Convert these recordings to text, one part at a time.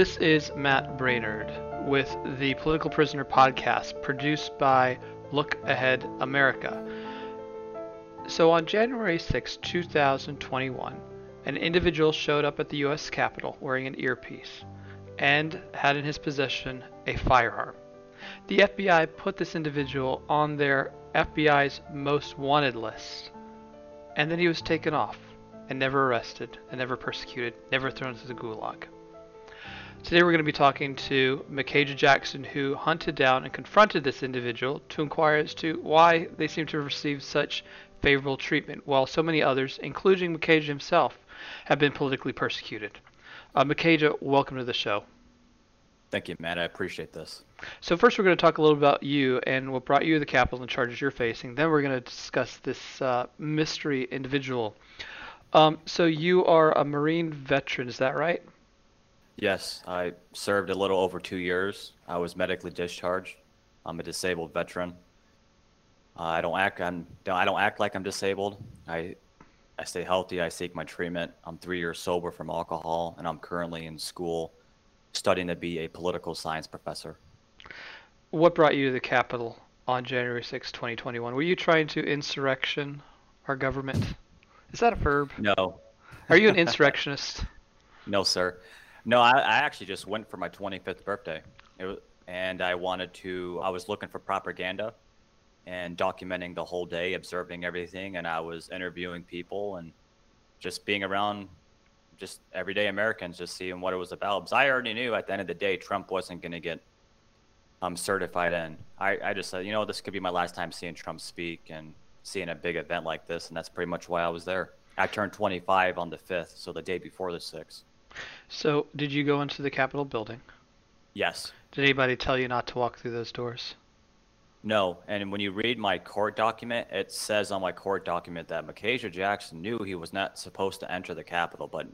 This is Matt Braynard with the Political Prisoner podcast produced by Look Ahead America. So on January 6, 2021, an individual showed up at the US Capitol wearing an earpiece and had in his possession a firearm. The FBI put this individual on their FBI's most wanted list, and then he was taken off and never arrested and never persecuted, never thrown into the gulag. Today we're going to be talking to Micajah Jackson, who hunted down and confronted this individual to inquire as to why they seem to have received such favorable treatment, while so many others, including Micajah himself, have been politically persecuted. Uh, welcome to the show. Thank you, Matt. I appreciate this. So first, we're going to talk a little about you and what brought you to the Capitol and the charges you're facing. Then we're going to discuss this uh, mystery individual. Um, so you are a Marine veteran, is that right? Yes, I served a little over two years. I was medically discharged. I'm a disabled veteran. Uh, I don't act. I'm. I don't act like I'm disabled. I, I stay healthy. I seek my treatment. I'm three years sober from alcohol, and I'm currently in school, studying to be a political science professor. What brought you to the Capitol on January 6, 2021? Were you trying to insurrection our government? Is that a verb? No. Are you an insurrectionist? no, sir. No, I, I actually just went for my 25th birthday. Was, and I wanted to, I was looking for propaganda and documenting the whole day, observing everything. And I was interviewing people and just being around just everyday Americans, just seeing what it was about. Because I already knew at the end of the day, Trump wasn't going to get um, certified in. I, I just said, you know, this could be my last time seeing Trump speak and seeing a big event like this. And that's pretty much why I was there. I turned 25 on the 5th, so the day before the 6th. So, did you go into the Capitol building? Yes. Did anybody tell you not to walk through those doors? No. And when you read my court document, it says on my court document that Micajah Jackson knew he was not supposed to enter the Capitol, but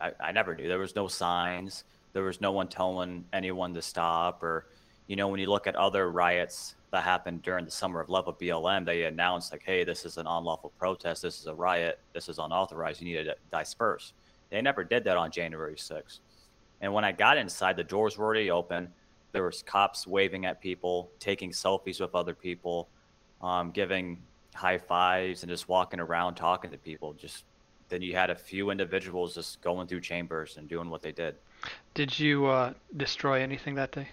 I, I never knew. There was no signs. There was no one telling anyone to stop. Or, you know, when you look at other riots that happened during the summer of love of BLM, they announced, like, hey, this is an unlawful protest. This is a riot. This is unauthorized. You need to disperse. They never did that on January 6th. And when I got inside, the doors were already open. There was cops waving at people, taking selfies with other people, um, giving high fives, and just walking around talking to people. Just then you had a few individuals just going through chambers and doing what they did. Did you uh, destroy anything that day?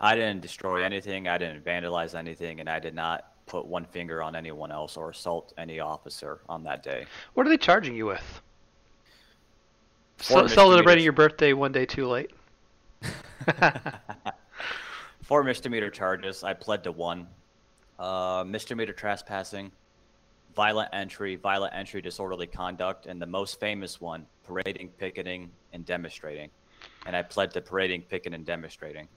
I didn't destroy anything. I didn't vandalize anything, and I did not put one finger on anyone else or assault any officer on that day. What are they charging you with? C- celebrating your birthday one day too late. Four misdemeanor charges. I pled to one. Uh, misdemeanor trespassing, violent entry, violent entry, disorderly conduct, and the most famous one, parading, picketing, and demonstrating. And I pled to parading, picketing, and demonstrating.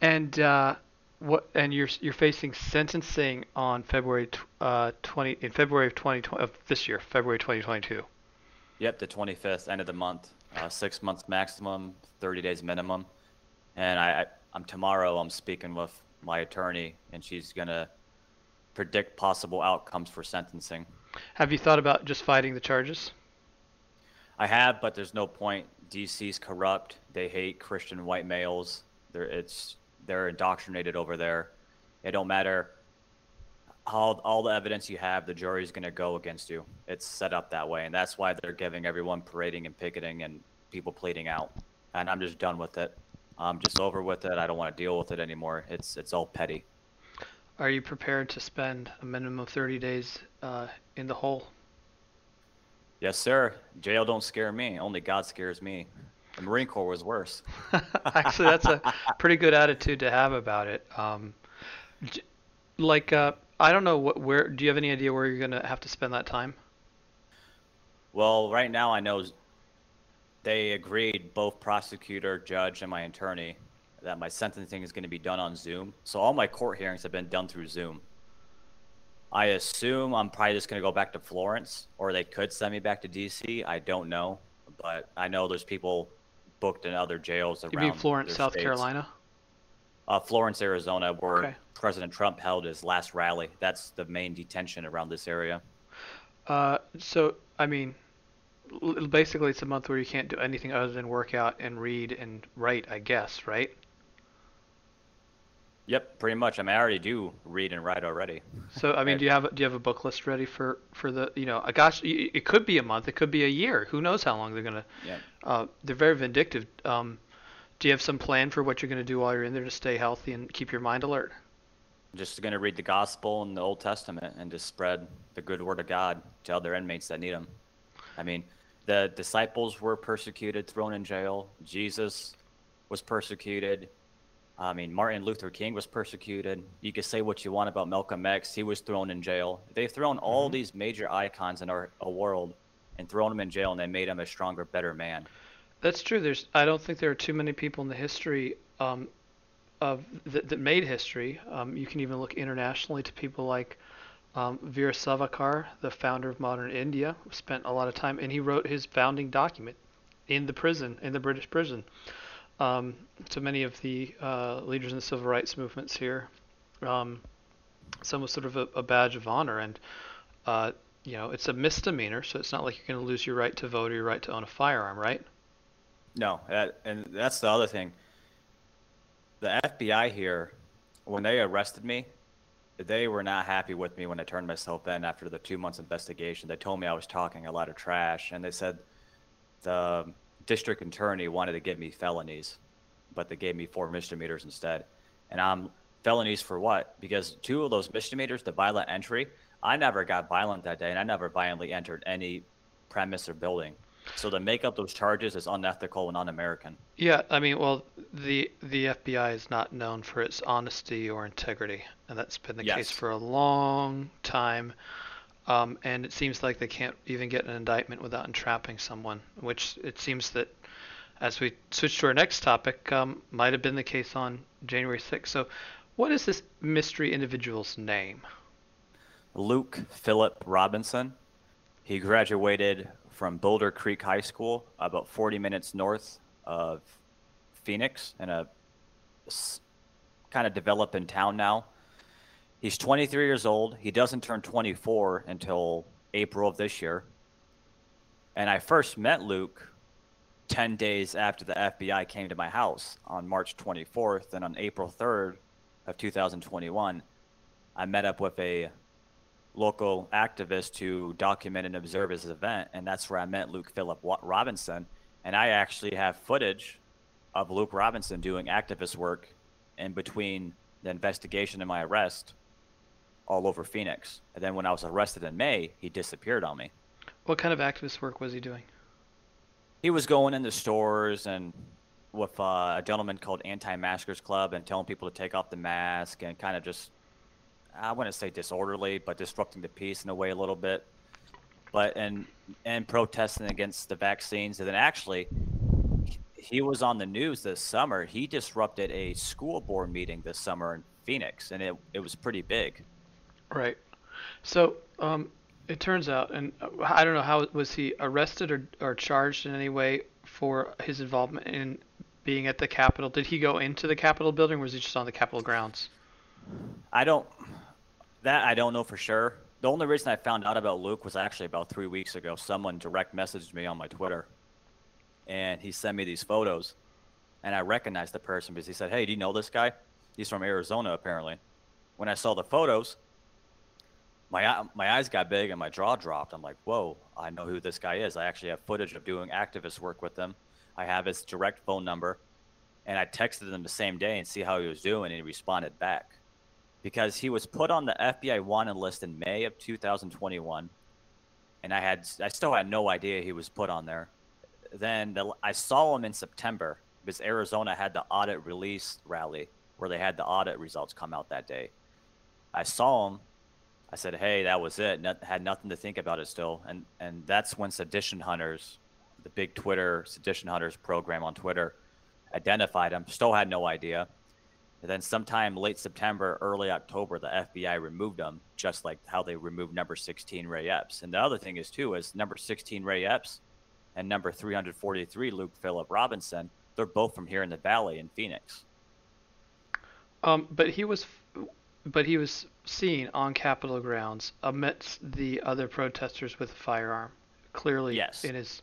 And uh, what? And you're you're facing sentencing on February uh, 20 in February of 2020 of this year, February 2022. Yep, the 25th, end of the month. Uh, six months maximum, 30 days minimum. And I, I, I'm tomorrow. I'm speaking with my attorney, and she's gonna predict possible outcomes for sentencing. Have you thought about just fighting the charges? I have, but there's no point. DC's corrupt. They hate Christian white males. They're it's they're indoctrinated over there. It don't matter all all the evidence you have, the jury's going to go against you. It's set up that way, and that's why they're giving everyone parading and picketing and people pleading out. And I'm just done with it. I'm just over with it. I don't want to deal with it anymore. It's it's all petty. Are you prepared to spend a minimum of 30 days uh, in the hole? Yes, sir. Jail don't scare me. Only God scares me. The Marine Corps was worse. Actually, that's a pretty good attitude to have about it. Um, like, uh, I don't know what where. Do you have any idea where you're gonna have to spend that time? Well, right now I know they agreed, both prosecutor, judge, and my attorney, that my sentencing is going to be done on Zoom. So all my court hearings have been done through Zoom. I assume I'm probably just going to go back to Florence, or they could send me back to DC. I don't know, but I know there's people booked in other jails around. You mean Florence, South states. Carolina? Uh, Florence, Arizona, where okay. President Trump held his last rally. That's the main detention around this area. Uh, so, I mean, basically it's a month where you can't do anything other than work out and read and write, I guess, right? Yep, pretty much. I mean, I already do read and write already. So I mean, do you have do you have a book list ready for for the you know? Gosh, it could be a month, it could be a year. Who knows how long they're gonna? Yeah. Uh, they're very vindictive. Um, do you have some plan for what you're gonna do while you're in there to stay healthy and keep your mind alert? Just going to read the gospel and the Old Testament and just spread the good word of God to other inmates that need them. I mean, the disciples were persecuted, thrown in jail. Jesus was persecuted. I mean, Martin Luther King was persecuted. You could say what you want about Malcolm X. He was thrown in jail. They've thrown all mm-hmm. these major icons in our, our world and thrown them in jail, and they made him a stronger, better man. That's true. There's I don't think there are too many people in the history um, of that, that made history. Um, you can even look internationally to people like um, Veer Savarkar, the founder of modern India, spent a lot of time, and he wrote his founding document in the prison, in the British prison. Um, so many of the uh, leaders in the civil rights movements here, um, some was sort of a, a badge of honor, and uh, you know it's a misdemeanor, so it's not like you're going to lose your right to vote or your right to own a firearm, right? No, that, and that's the other thing. The FBI here, when they arrested me, they were not happy with me when I turned myself in after the two months investigation. They told me I was talking a lot of trash, and they said the district attorney wanted to give me felonies, but they gave me four misdemeanors instead. And I'm felonies for what? Because two of those misdemeanors, the violent entry, I never got violent that day, and I never violently entered any premise or building. So to make up those charges is unethical and un-American. Yeah, I mean, well, the the FBI is not known for its honesty or integrity, and that's been the Yes. case for a long time. Um, and it seems like they can't even get an indictment without entrapping someone, which it seems that, as we switch to our next topic, um, might have been the case on January 6th. So, what is this mystery individual's name? Luke Philip Robinson. He graduated from Boulder Creek High School, about 40 minutes north of Phoenix, in a kind of developing town now. He's 23 years old. He doesn't turn 24 until April of this year. And I first met Luke 10 days after the FBI came to my house on March 24th. And on April 3rd of 2021, I met up with a local activist to document and observe his event. And that's where I met Luke Philip Robinson. And I actually have footage of Luke Robinson doing activist work in between the investigation and my arrest all over Phoenix. And then when I was arrested in May, he disappeared on me. What kind of activist work was he doing? He was going into stores and with uh, a gentleman called Anti-Maskers Club and telling people to take off the mask and kind of just, I wouldn't say disorderly, but disrupting the peace in a way a little bit. But and and protesting against the vaccines. And then actually, he was on the news this summer. He disrupted a school board meeting this summer in Phoenix, and it it was pretty big. Right. So, um, it turns out, and uh, I don't know how was he arrested or, or charged in any way for his involvement in being at the Capitol? Did he go into the Capitol building, or was he just on the Capitol grounds? I don't that I don't know for sure. The only reason I found out about Luke was actually about three weeks ago. Someone direct messaged me on my Twitter, and he sent me these photos, and I recognized the person because he said, "Hey, do you know this guy? He's from Arizona, apparently." When I saw the photos, my my eyes got big and my jaw dropped. I'm like, "Whoa, I know who this guy is." I actually have footage of doing activist work with him. I have his direct phone number, and I texted him the same day and see how he was doing, and he responded back because he was put on the FBI wanted list in May of 2021, and I had I still had no idea he was put on there. Then the, I saw him in September because Arizona had the audit release rally where they had the audit results come out that day. I saw him. I said, "Hey, that was it." Had nothing to think about it still, and and that's when Sedition Hunters, the big Twitter Sedition Hunters program on Twitter, identified him. Still had no idea. And then sometime late September, early October, the FBI removed him, just like how they removed number 16 Ray Epps. And the other thing is too is number 16 Ray Epps and number 343 Luke Philip Robinson. They're both from here in the Valley in Phoenix. Um, but he was, but he was seen on Capitol grounds amidst the other protesters with a firearm. clearly Yes. in his.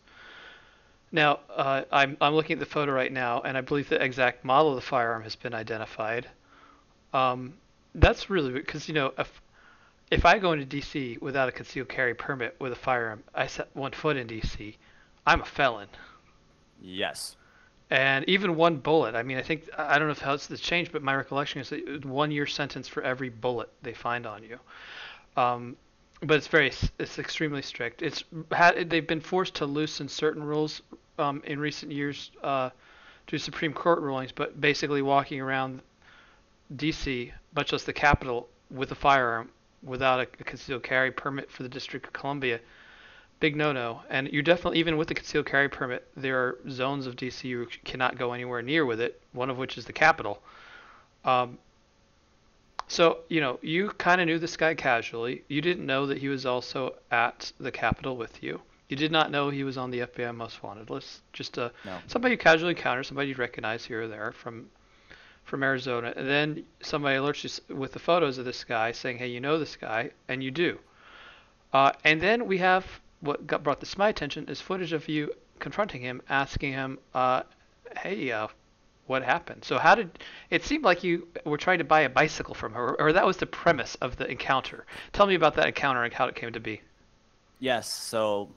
Now, uh, I'm I'm looking at the photo right now, and I believe the exact model of the firearm has been identified. Um, that's really because you know if if I go into D.C. without a concealed carry permit with a firearm, I set one foot in D.C. I'm a felon. Yes. And even one bullet. I mean, I think I don't know if how it's changed, but my recollection is that one year sentence for every bullet they find on you. Um, but it's very it's extremely strict. It's had they've been forced to loosen certain rules um, in recent years uh, to Supreme Court rulings. But basically, walking around D.C., much less the capital, with a firearm without a, a concealed carry permit for the District of Columbia, big no-no. And you're definitely, even with the concealed carry permit, there are zones of D.C. you cannot go anywhere near with it. One of which is the capital. Um, so you know, you kind of knew this guy casually. You didn't know that he was also at the Capitol with you. You did not know he was on the FBI most wanted list. Just a No. somebody you casually encounter, somebody you recognize here or there from from Arizona, and then somebody alerts you with the photos of this guy, saying, "Hey, you know this guy," and you do. Uh, and then we have what got brought this to my attention is footage of you confronting him, asking him, uh, "Hey, uh, what happened?" So how did it seemed like you were trying to buy a bicycle from her, or that was the premise of the encounter? Tell me about that encounter and how it came to be. Yes. So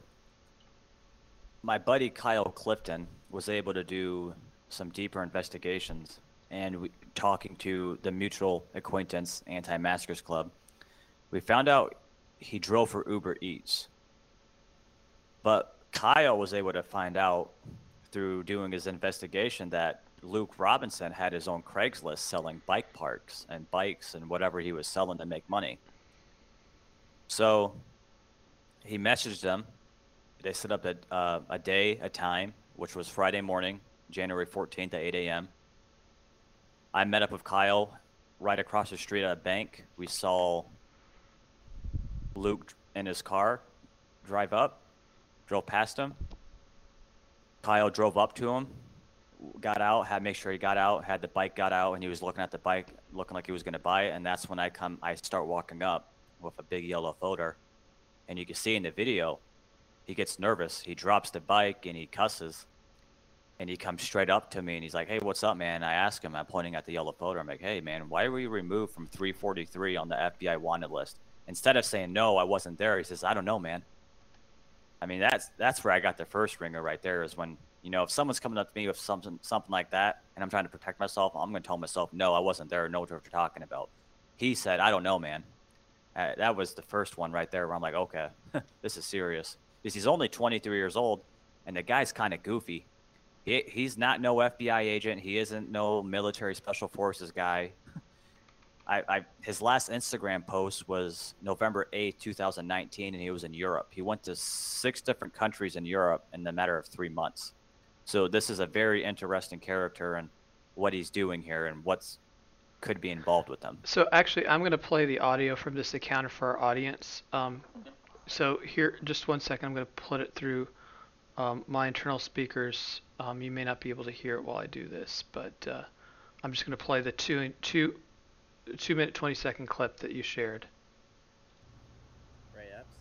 my buddy Kyle Clifton was able to do some deeper investigations and we, talking to the mutual acquaintance anti-maskers club, we found out he drove for Uber Eats. But Kyle was able to find out through doing his investigation that Luke Robinson had his own Craigslist selling bike parks and bikes and whatever he was selling to make money. So he messaged them. They set up a, uh, a day, a time, which was Friday morning, January 14th at 8 a.m. I met up with Kyle right across the street at a bank. We saw Luke in his car drive up, drove past him. Kyle drove up to him, got out, had make sure he got out, had the bike got out, and he was looking at the bike, looking like he was going to buy it. And that's when I come, I start walking up with a big yellow folder, and you can see in the video, he gets nervous. He drops the bike and he cusses, and he comes straight up to me and he's like, "Hey, what's up, man?" I ask him, I'm pointing at the yellow folder. I'm like, "Hey, man, why were you removed from 343 on the FBI wanted list?" Instead of saying no, I wasn't there, he says, "I don't know, man." I mean, that's that's where I got the first ringer right there. Is when you know if someone's coming up to me with something something like that, and I'm trying to protect myself, I'm going to tell myself, "No, I wasn't there. No, what you're talking about." He said, "I don't know, man." Uh, that was the first one right there where I'm like, "Okay, this is serious." Because he's only 23 years old, and the guy's kind of goofy. He, he's not no FBI agent. He isn't no military special forces guy. I, I his last Instagram post was November 8th, 2019, and he was in Europe. He went to six different countries in Europe in the matter of three months. So this is a very interesting character and what he's doing here and what's could be involved with them. So actually, I'm going to play the audio from this account for our audience. Um, so here, just one second. I'm going to put it through um, my internal speakers. Um, you may not be able to hear it while I do this, but uh, I'm just going to play the two two two minute 20 second clip that you shared. Ray Epps?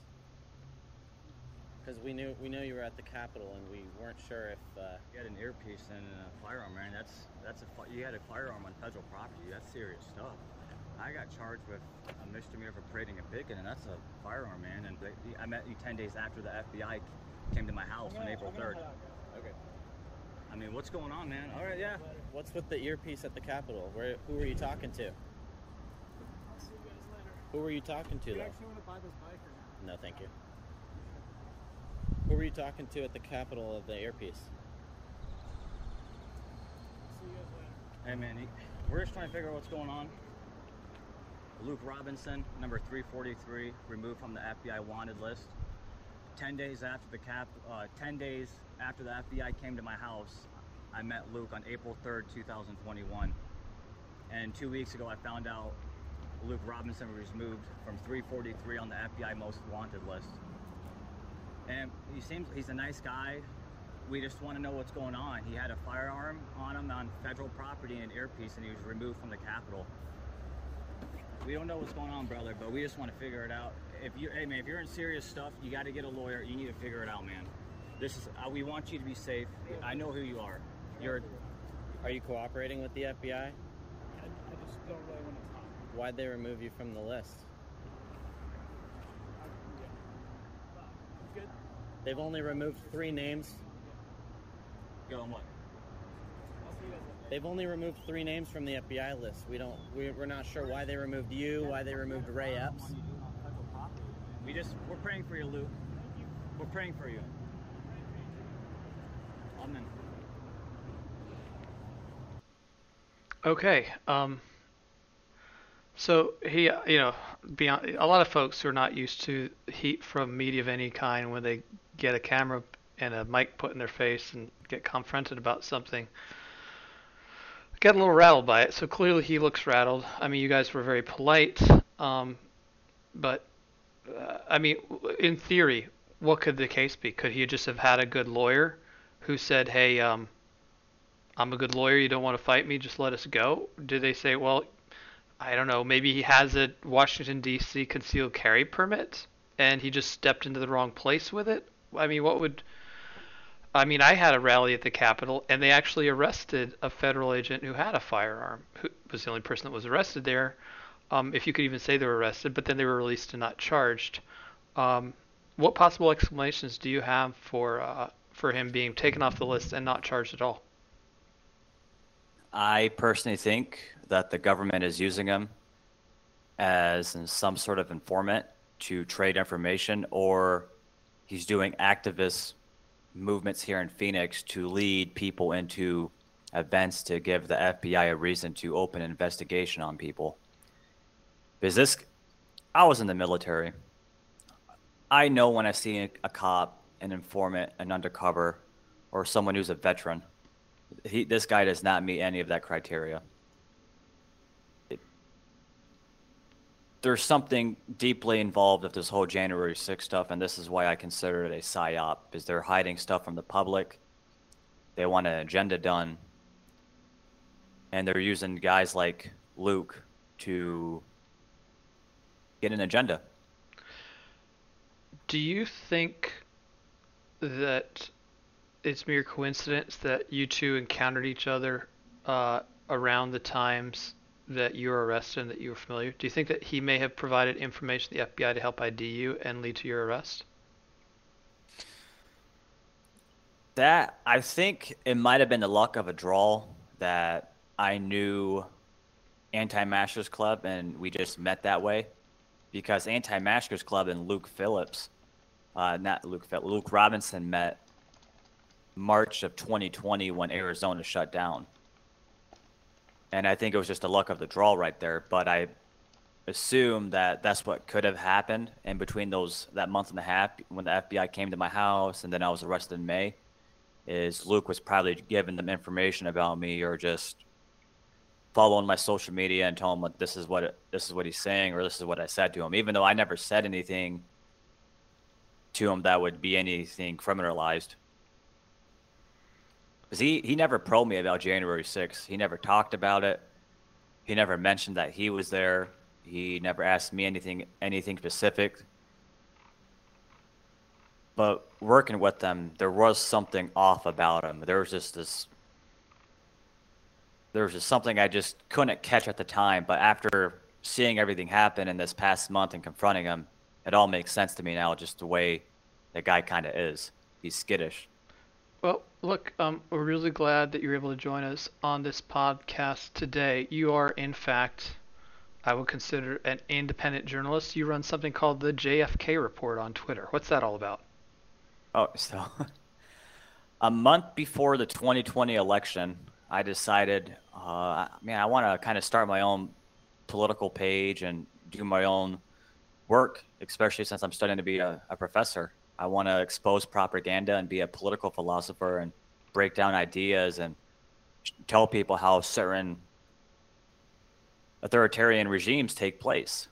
Because we knew we knew you were at the Capitol, and we weren't sure if uh, You had an earpiece and a firearm, man. That's that's a you had a firearm on federal property. That's serious stuff. I got charged with a misdemeanor for parading a picket, and that's a firearm, man. And they- I met you ten days after the FBI came to my house on April third. okay. I mean, what's going on, man? All right, yeah. What's with the earpiece at the Capitol? Where who were you talking to? See you guys later. Who were you talking to Do you though? actually want to buy this bike or not? No, thank you. Who were you talking to at the Capitol of the earpiece? See you guys later. Hey, man, he, we're just trying to figure out what's going on. Luke Robinson, number 343, removed from the FBI wanted list. Ten days after the cap, uh, ten days after the FBI came to my house, I met Luke on April 3rd, 2021. And two weeks ago, I found out Luke Robinson was removed from 343 on the FBI most wanted list. And he seems he's a nice guy. We just want to know what's going on. He had a firearm on him on federal property and an earpiece, and he was removed from the Capitol. We don't know what's going on, brother, but we just want to figure it out. if you, hey man, if you're in serious stuff, you got to get a lawyer. You need to figure it out, man. This is, uh, we want you to be safe. I know who you are. You're, Are you cooperating with the FBI? I, I just don't really want to talk. Why'd they remove you from the list? I, yeah. Well, good. They've only removed three names. go on what? I'll see you guys later. They've only removed three names from the FBI list. We don't. we- We're not sure why they removed you. Why they removed Ray Epps. We just, we're praying for you, Luke. We're praying for you. Amen. Okay. Um, so he, uh, you know, beyond a lot of folks who are not used to heat from media of any kind, when they get a camera and a mic put in their face and get confronted about something, get a little rattled by it. So clearly he looks rattled. I mean, you guys were very polite, um, but uh, I mean, in theory, what could the case be? Could he just have had a good lawyer who said, "Hey, um, I'm a good lawyer. You don't want to fight me. Just let us go. Did they say, well, I don't know. Maybe he has a Washington D.C. concealed carry permit, and he just stepped into the wrong place with it. I mean, what would? I mean, I had a rally at the Capitol, and they actually arrested a federal agent who had a firearm. Who was the only person that was arrested there, um, if you could even say they were arrested. But then they were released and not charged. Um, what possible explanations do you have for uh, for him being taken off the list and not charged at all? I personally think that the government is using him as some sort of informant to trade information, or he's doing activist movements here in Phoenix to lead people into events to give the FBI a reason to open an investigation on people. Because this, I was in the military. I know when I see a, a cop, an informant, an undercover, or someone who's a veteran he this guy does not meet any of that criteria. There's something deeply involved with this whole January 6 stuff, and this is why I consider it a psyop, is they're hiding stuff from the public. They want an agenda done, and they're using guys like Luke to get an agenda. Do you think that it's mere coincidence that you two encountered each other uh, around the times that you were arrested and that you were familiar? Do you think that he may have provided information to the FBI to help ID you and lead to your arrest? That I think it might have been the luck of a draw that I knew Anti-Maskers Club and we just met that way, because Anti-Maskers Club and Luke Phillips, uh, not Luke Phillips, Luke Robinson met March of 2020 when Arizona shut down, and I think it was just the luck of the draw right there. But I assume that that's what could have happened in between those that month and a half when the FBI came to my house and then I was arrested in May is Luke was probably giving them information about me or just following my social media and telling them like, this is what this is what he's saying or this is what I said to him even though I never said anything to him that would be anything criminalized because he, he never probed me about January 6th. He never talked about it. He never mentioned that he was there. He never asked me anything anything specific. But working with them, there was something off about him. There was just this. There was just something I just couldn't catch at the time. But after seeing everything happen in this past month and confronting him, it all makes sense to me now. Just the way the guy kind of is. He's skittish. Well, look, um, we're really glad that you're able to join us on this podcast today. You are, in fact, I would consider an independent journalist. You run something called the JFK Report on Twitter. What's that all about? Oh, so a month before the 2020 election, I decided, uh, man, I want to kind of start my own political page and do my own work, especially since I'm studying to be a, a professor. I want to expose propaganda and be a political philosopher and break down ideas and tell people how certain authoritarian regimes take place.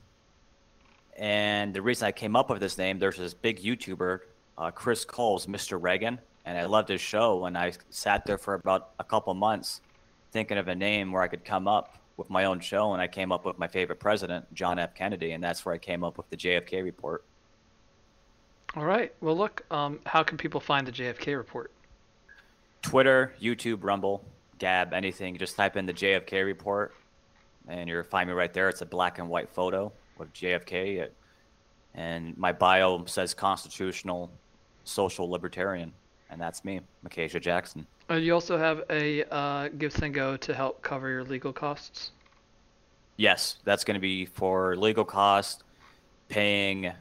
And the reason I came up with this name, there's this big YouTuber, uh, Chris Coles, Mr. Reagan, and I loved his show. And I sat there for about a couple months thinking of a name where I could come up with my own show, and I came up with my favorite president, John F. Kennedy, and that's where I came up with the JFK report. All right. Well, look, um, how can people find the JFK report? Twitter, YouTube, Rumble, Gab, anything. Just type in the JFK report, and you'll find me right there. It's a black and white photo of JFK, and my bio says constitutional social libertarian, and that's me, Micajah Jackson. Uh, you also have a uh, go to help cover your legal costs. Yes, that's going to be for legal costs, paying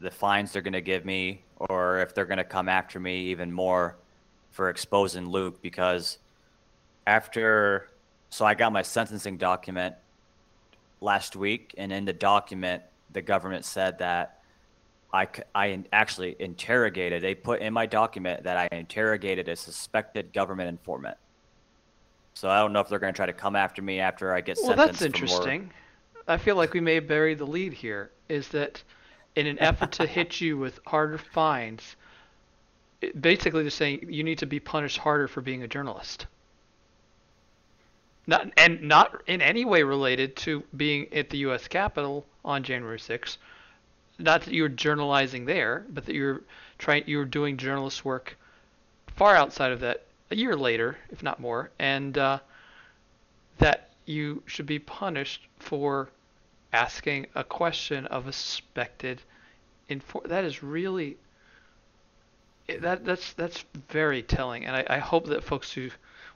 the fines they're going to give me, or if they're going to come after me even more for exposing Luke. Because after, so I got my sentencing document last week, and in the document, the government said that I, I actually interrogated, they put in my document that I interrogated a suspected government informant. So I don't know if they're going to try to come after me after I get Well, sentenced. that's interesting. I feel like we may bury the lead here. Is that in an effort to hit you with harder fines, basically they're saying you need to be punished harder for being a journalist. Not and not in any way related to being at the U.S. Capitol on January 6th. Not that you're journalizing there, but that you're trying you're doing journalist work far outside of that a year later, if not more, and uh, that you should be punished for asking a question of a suspected infor- that is really it- that that's that's very telling. And I, I hope that folks who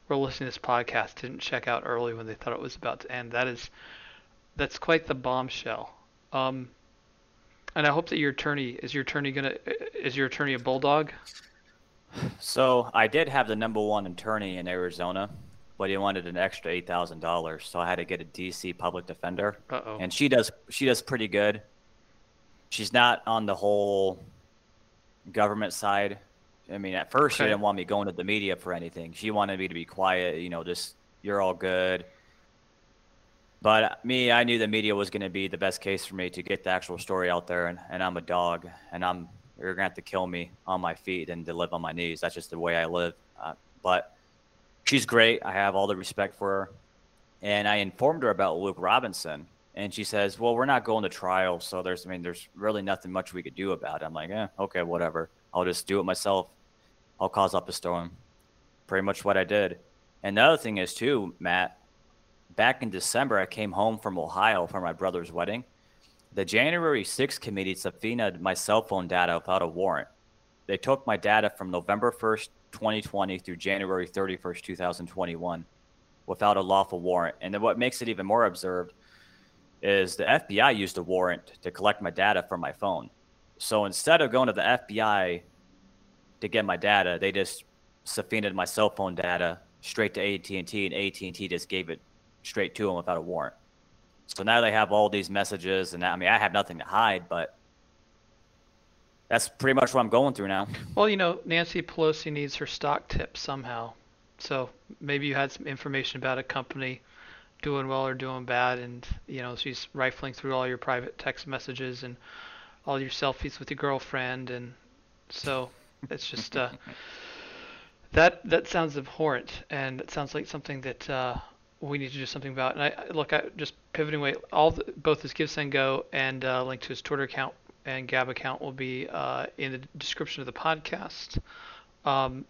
were listening to this podcast didn't check out early when they thought it was about to end. That is that's quite the bombshell. Um and I hope that your attorney is your attorney gonna is your attorney a bulldog? So I did have the number one attorney in Arizona, but he wanted an extra eight thousand dollars, so I had to get a DC public defender, uh-oh. And she does she does pretty good. She's not on the whole government side. I mean, at first she didn't want me going to the media for anything. She wanted me to be quiet, you know, just you're all good. But me, I knew the media was going to be the best case for me to get the actual story out there, and, and I'm a dog, and I'm you're gonna have to kill me on my feet and to live on my knees. That's just the way I live. Uh, but she's great. I have all the respect for her, and I informed her about Luke Robinson, and she says, "Well, we're not going to trial, so there's I mean, there's really nothing much we could do about it." I'm like, "Eh, okay, whatever. I'll just do it myself. I'll cause up a storm." Pretty much what I did. And the other thing is too, Matt. Back in December, I came home from Ohio for my brother's wedding. The January 6th committee subpoenaed my cell phone data without a warrant. They took my data from November 1st, 2020 through January 31st, 2021 without a lawful warrant. And then what makes it even more absurd is the FBI used a warrant to collect my data from my phone. So instead of going to the FBI to get my data, they just subpoenaed my cell phone data straight to AT&T and AT&T just gave it straight to them without a warrant. So now they have all these messages, and I mean, I have nothing to hide, but that's pretty much what I'm going through now. Well, you know, Nancy Pelosi needs her stock tips somehow. So maybe you had some information about a company doing well or doing bad, and you know she's rifling through all your private text messages and all your selfies with your girlfriend, and so it's just uh, that that sounds abhorrent, and it sounds like something that uh, we need to do something about. And I look, I just pivoting away, all the, both his Give Send Go and uh, link to his Twitter account and Gab account will be uh, in the description of the podcast. Um,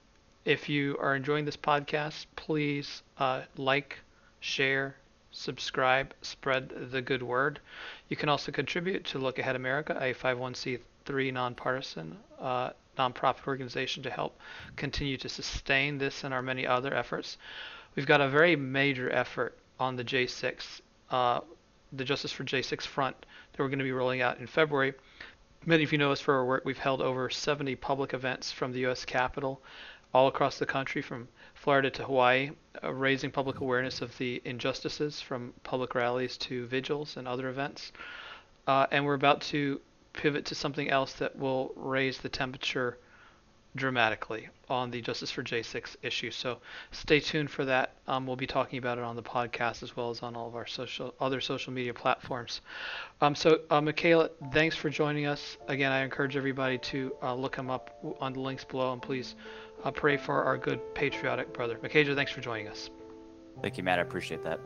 if you are enjoying this podcast, please uh, like, share, subscribe, spread the good word. You can also contribute to Look Ahead America, a 501c3 nonpartisan uh, nonprofit organization to help continue to sustain this and our many other efforts. We've got a very major effort on the J6, uh, the Justice for J6 front that we're going to be rolling out in February. Many of you know us for our work. We've held over 70 public events from the U.S. Capitol all across the country, from Florida to Hawaii, uh, raising public awareness of the injustices from public rallies to vigils and other events. Uh, and we're about to pivot to something else that will raise the temperature dramatically on the Justice for J6 issue. So stay tuned for that. Um, we'll be talking about it on the podcast as well as on all of our social other social media platforms. Um, so uh, Michaela, thanks for joining us. Again, I encourage everybody to uh, look him up on the links below and please uh, pray for our good patriotic brother. Micajah, thanks for joining us. Thank you, Matt. I appreciate that.